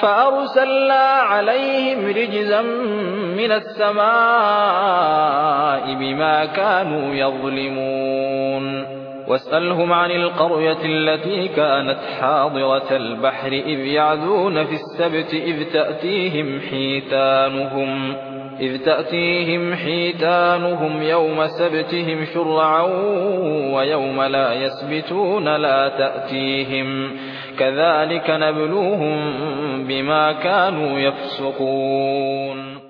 فأرسلنا عليهم رجزا من السماء بما كانوا يظلمون. واسألهم عن القرية التي كانت حاضرة البحر إذ يعدون في السبت إذ تأتيهم حيتانهم إذ تأتيهم حيتانهم يوم سبتهم شرعا ويوم لا يسبتون لا تأتيهم. كذلك نبلوهم بما كانوا يفسقون.